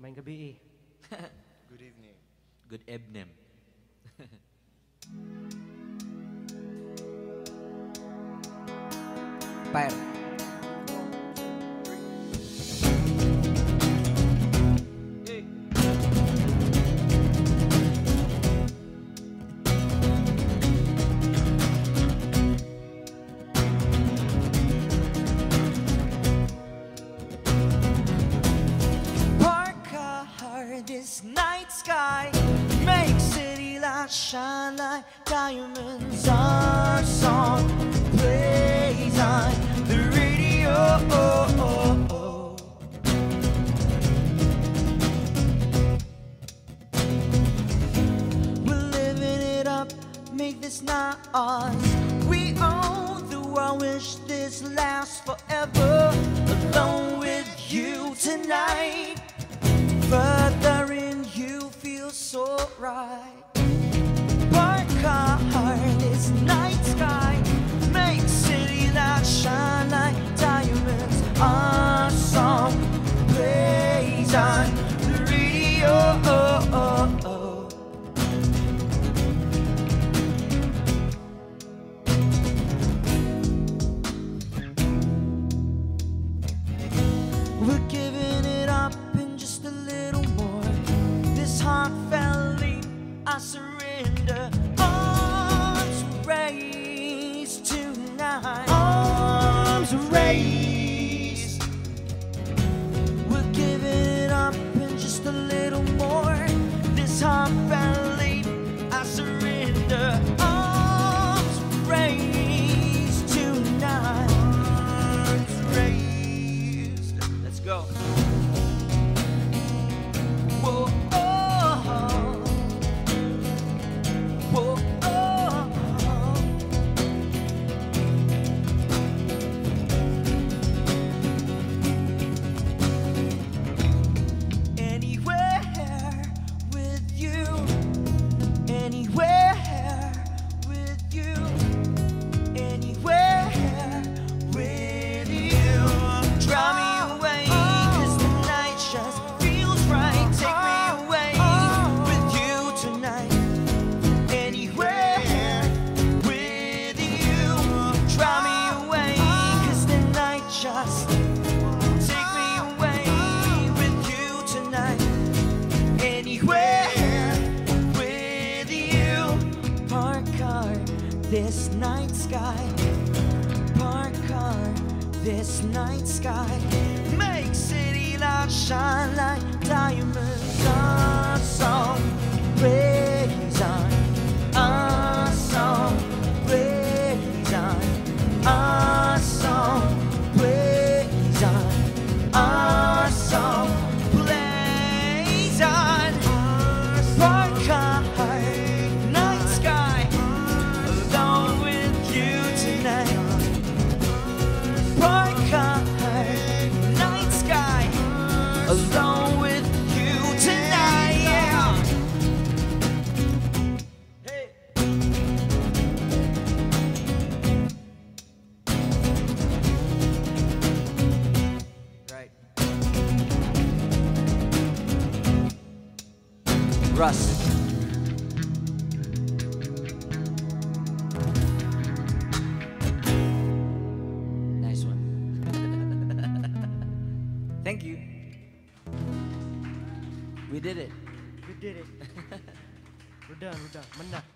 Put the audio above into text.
Main gabi eh. Good evening. Good evening. Fire. This night sky makes city lights shine like diamonds. Our song plays on the radio. We're living it up, make this not ours. We own the world, wish this lasts forever. Alone with you tonight, We're giving it up in just a little more. This heart this night sky. Park car, this night sky. Make city lights shine like diamonds. Our Russ. Nice one. Thank you. We did it. We did it. Udah, udah, menang.